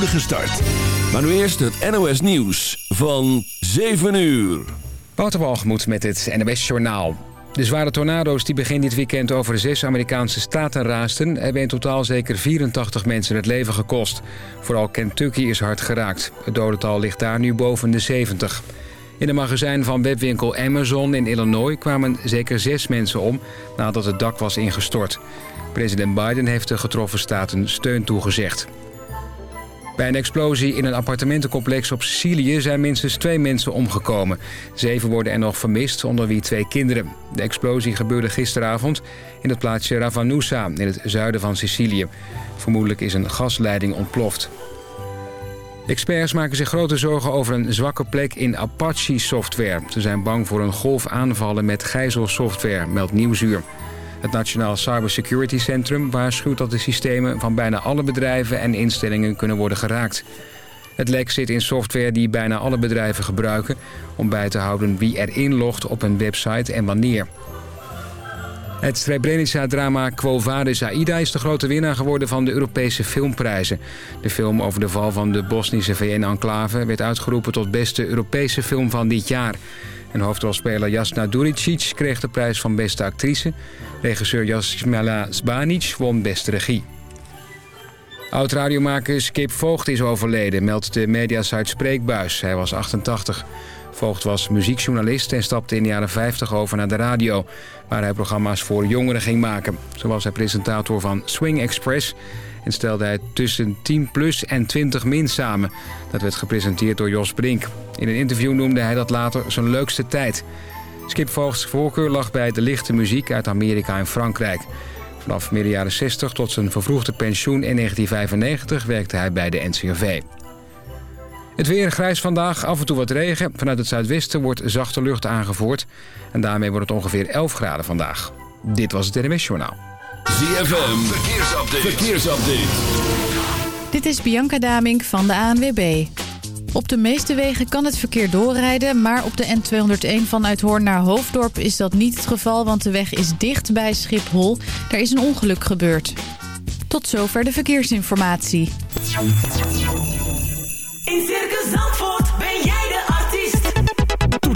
start. Maar nu eerst het NOS Nieuws van 7 uur. Wouter met het NOS Journaal. De zware tornado's die begin dit weekend over zes Amerikaanse staten raasten... hebben in totaal zeker 84 mensen het leven gekost. Vooral Kentucky is hard geraakt. Het dodental ligt daar nu boven de 70. In een magazijn van webwinkel Amazon in Illinois kwamen zeker zes mensen om... nadat het dak was ingestort. President Biden heeft de getroffen staten steun toegezegd. Bij een explosie in een appartementencomplex op Sicilië zijn minstens twee mensen omgekomen. Zeven worden er nog vermist, onder wie twee kinderen. De explosie gebeurde gisteravond in het plaatsje Ravanusa in het zuiden van Sicilië. Vermoedelijk is een gasleiding ontploft. Experts maken zich grote zorgen over een zwakke plek in Apache-software. Ze zijn bang voor een golf aanvallen met gijzelsoftware, meldt Nieuwsuur. Het Nationaal Cybersecurity Centrum waarschuwt dat de systemen van bijna alle bedrijven en instellingen kunnen worden geraakt. Het lek zit in software die bijna alle bedrijven gebruiken... om bij te houden wie er inlogt op een website en wanneer. Het Srebrenica-drama Quo Vadis Aida is de grote winnaar geworden van de Europese filmprijzen. De film over de val van de Bosnische VN-enclave werd uitgeroepen tot beste Europese film van dit jaar. En hoofdrolspeler Jasna Duricic kreeg de prijs van beste actrice. Regisseur Jasmila Zbanic won beste regie. Oud-radiomaker Skip Voogd is overleden, meldt de mediasite Spreekbuis. Hij was 88. Voogd was muziekjournalist en stapte in de jaren 50 over naar de radio... waar hij programma's voor jongeren ging maken. Zo was hij presentator van Swing Express... en stelde hij tussen 10 plus en 20 min samen. Dat werd gepresenteerd door Jos Brink. In een interview noemde hij dat later zijn leukste tijd. Skip Voogds voorkeur lag bij de lichte muziek uit Amerika en Frankrijk. Vanaf midden jaren 60 tot zijn vervroegde pensioen in 1995 werkte hij bij de NCRV. Het weer grijs vandaag, af en toe wat regen. Vanuit het zuidwesten wordt zachte lucht aangevoerd. En daarmee wordt het ongeveer 11 graden vandaag. Dit was het NMS Journaal. ZFM, verkeersupdate. verkeersupdate. Dit is Bianca Damink van de ANWB. Op de meeste wegen kan het verkeer doorrijden, maar op de N201 vanuit Hoorn naar Hoofddorp is dat niet het geval, want de weg is dicht bij Schiphol. Er is een ongeluk gebeurd. Tot zover de verkeersinformatie. In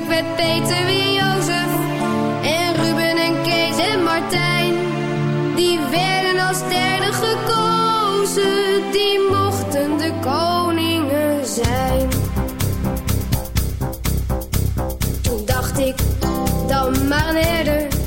Met werd Peter en Jozef. En Ruben en Kees en Martijn. Die werden als derde gekozen. Die mochten de koningen zijn. Toen dacht ik, dan maar een herder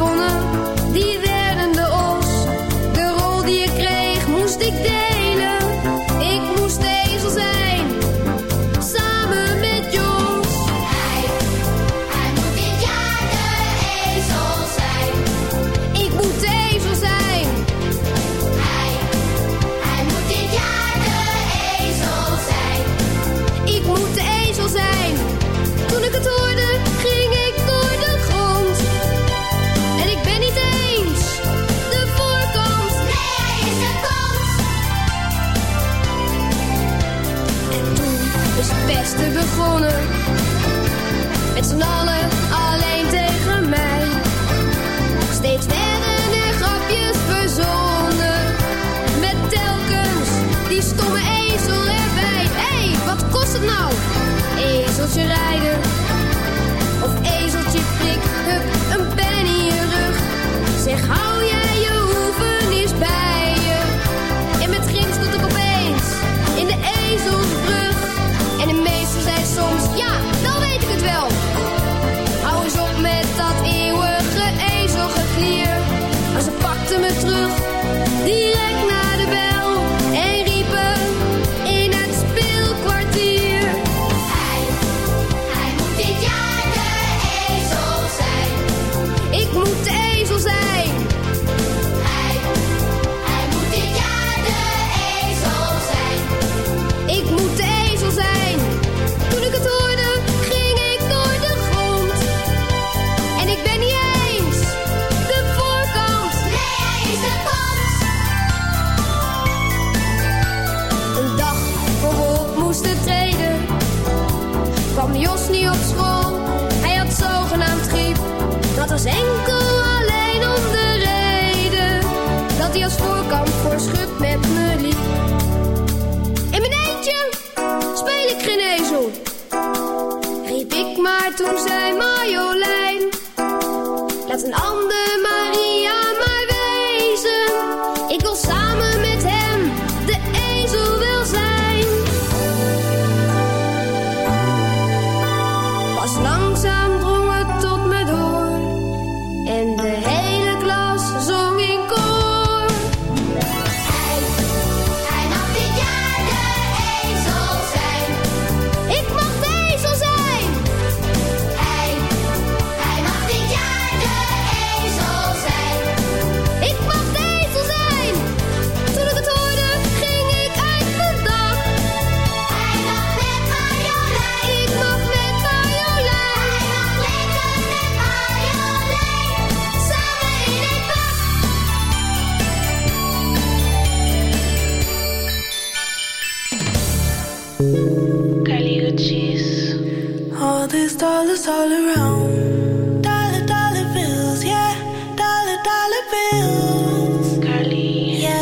telefona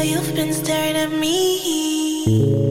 you've been staring at me.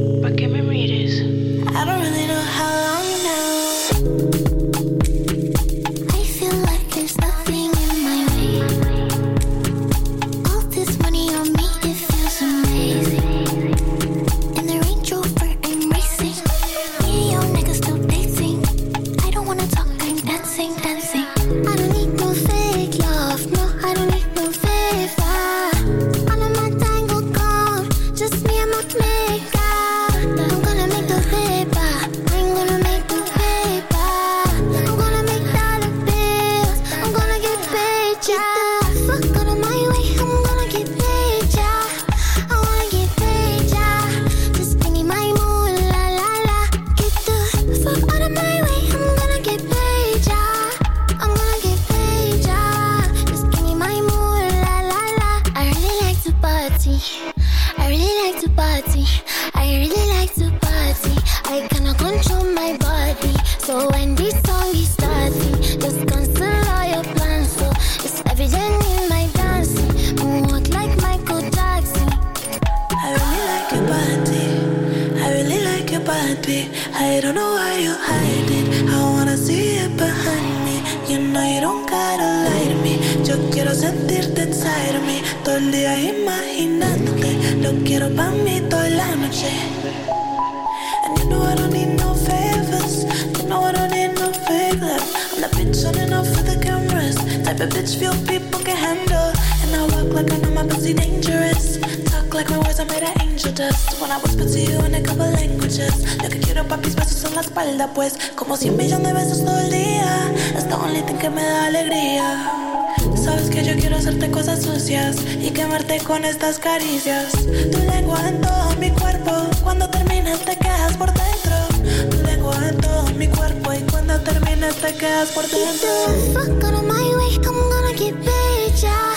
minutos todo el día. Es the only que me da alegría. Sabes que yo quiero hacerte cosas sucias y quemarte con estas caricias. Tu lengua en todo mi cuerpo, cuando terminas te quedas por dentro. Tu lengua en todo mi cuerpo y cuando terminas te quedas por dentro. Fuck out of my way, I'm gonna get better.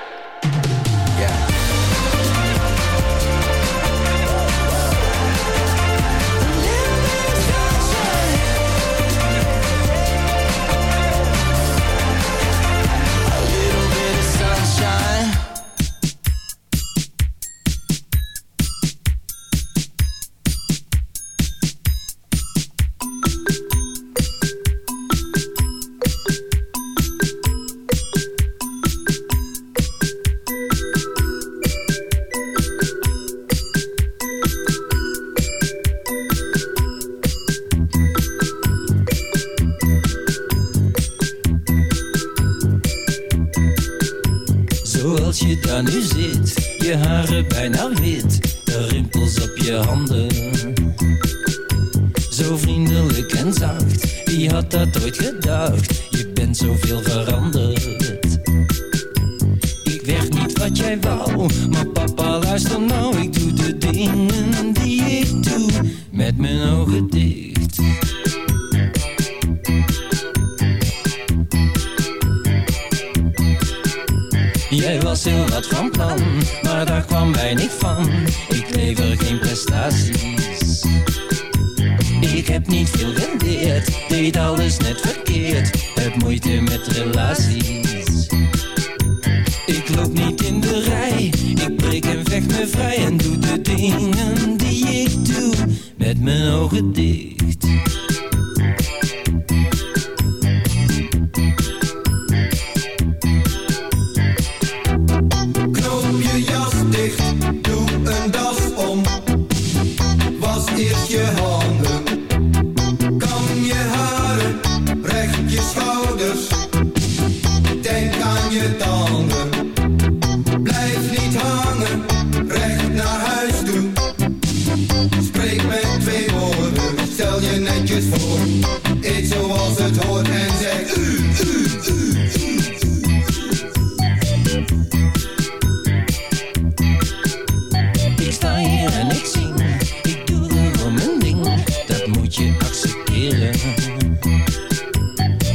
Accepteren.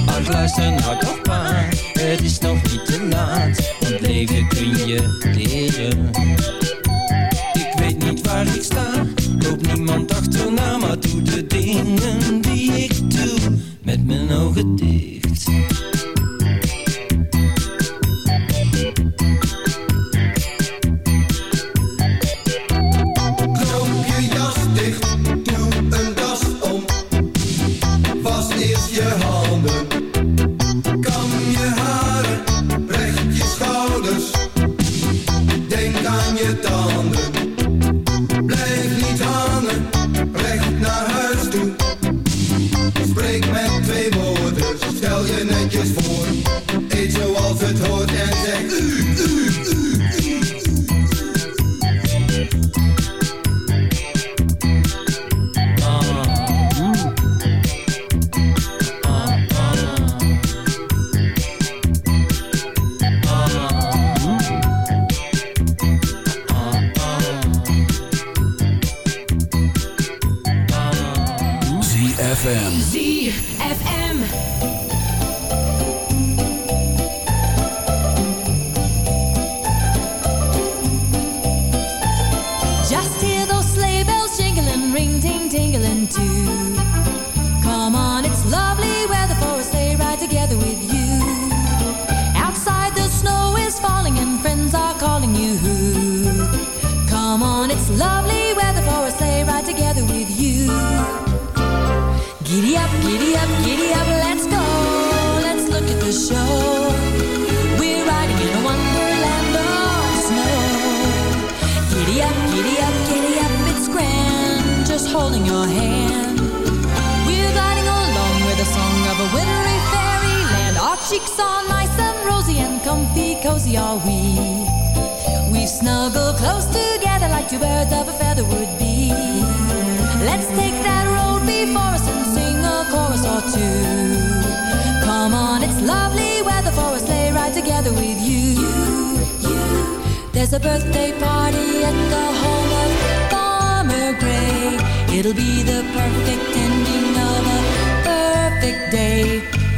Ach luister nou toch maar, het is nog niet te laat, want leven kun je leren. Ik weet niet waar ik sta, loop niemand achterna, maar het dingen die ik doe met mijn ogen dicht. Cheeks are nice and rosy and comfy, cozy are we. We snuggle close together like two birds of a feather would be. Let's take that road before us and sing a chorus or two. Come on, it's lovely weather for a sleigh ride together with you. There's a birthday party at the home of Farmer Gray. It'll be the perfect ending of a perfect day.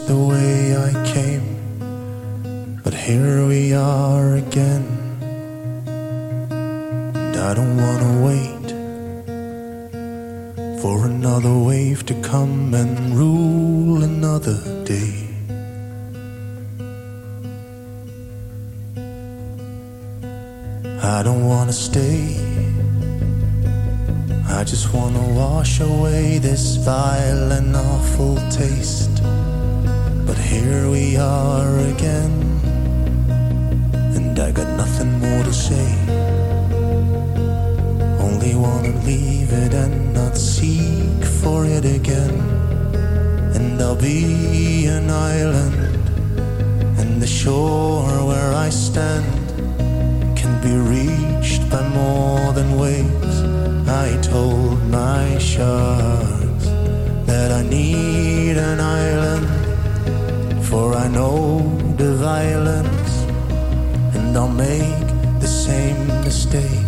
the way I came. But here we are again. And I don't wanna wait for another wave to come and rule another day. I don't wanna stay. I just wanna wash away this vile and awful taste. be an island, and the shore where I stand can be reached by more than waves. I told my sharks that I need an island, for I know the violence, and I'll make the same mistake.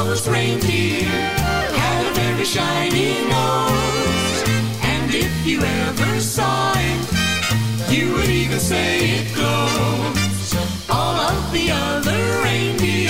Elvis reindeer had a very shiny nose. And if you ever saw it, you would even say it glows. All of the other reindeer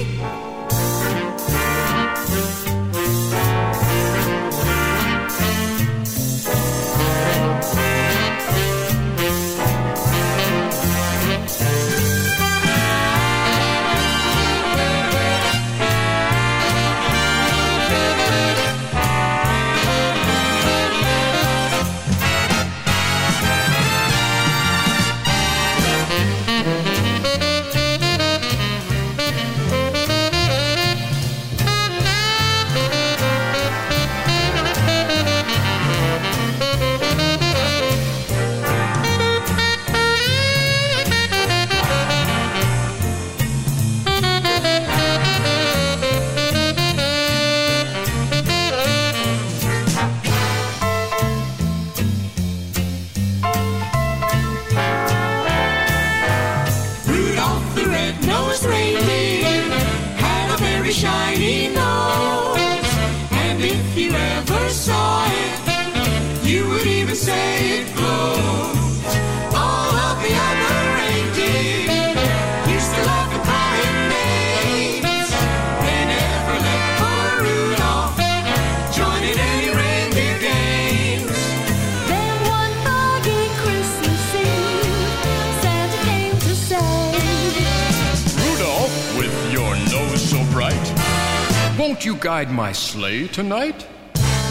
Won't you guide my sleigh tonight?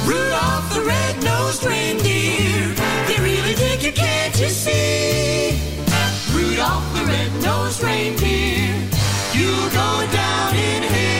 Rudolph the red-nosed reindeer, they really dig you, can't you see? Rudolph the red-nosed reindeer, you'll go down in.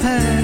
past.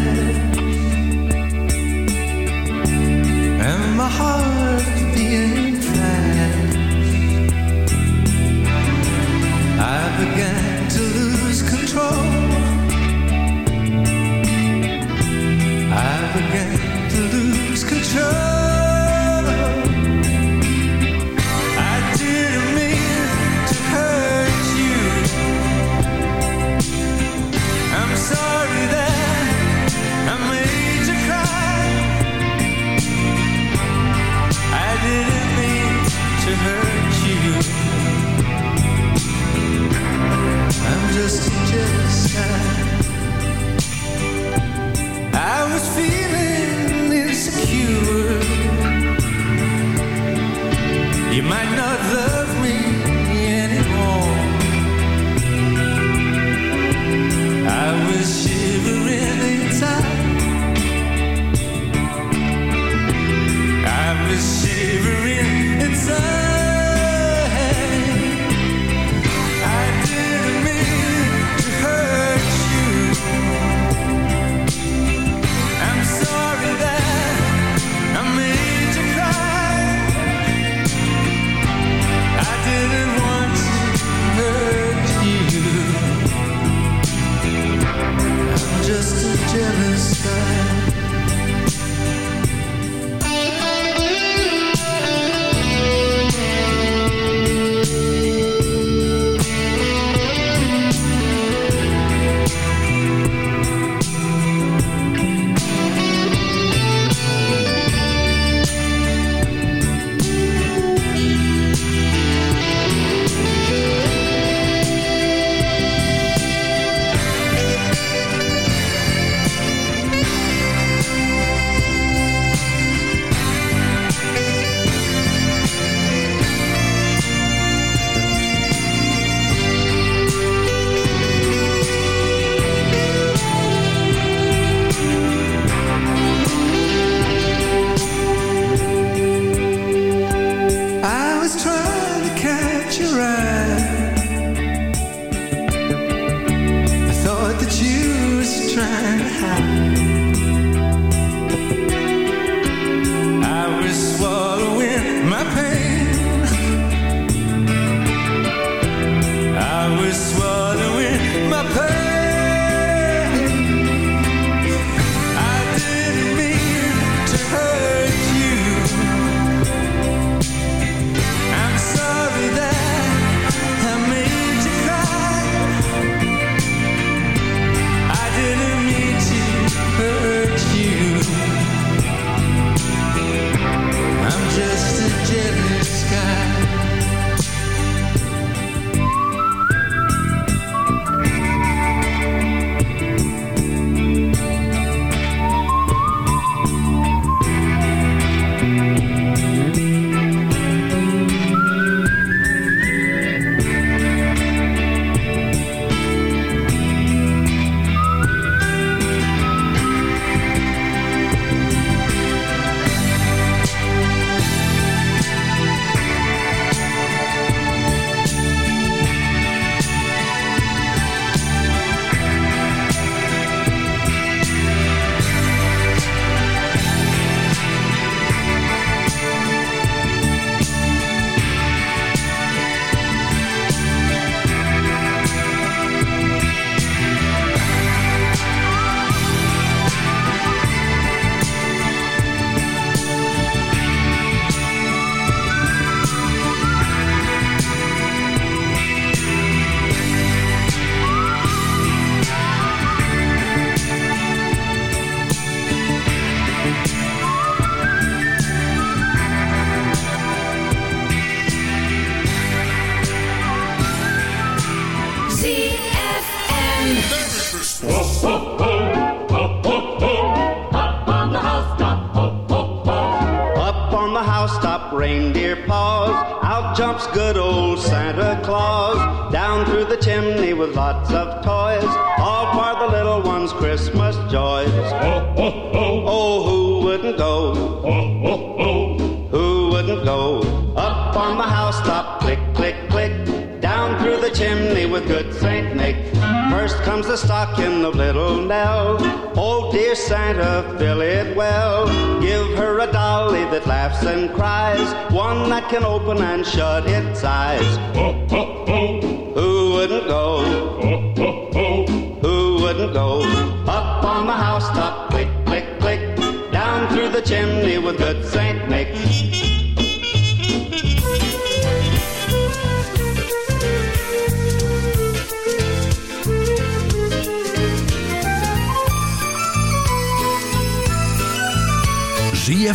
can open and shut its eyes.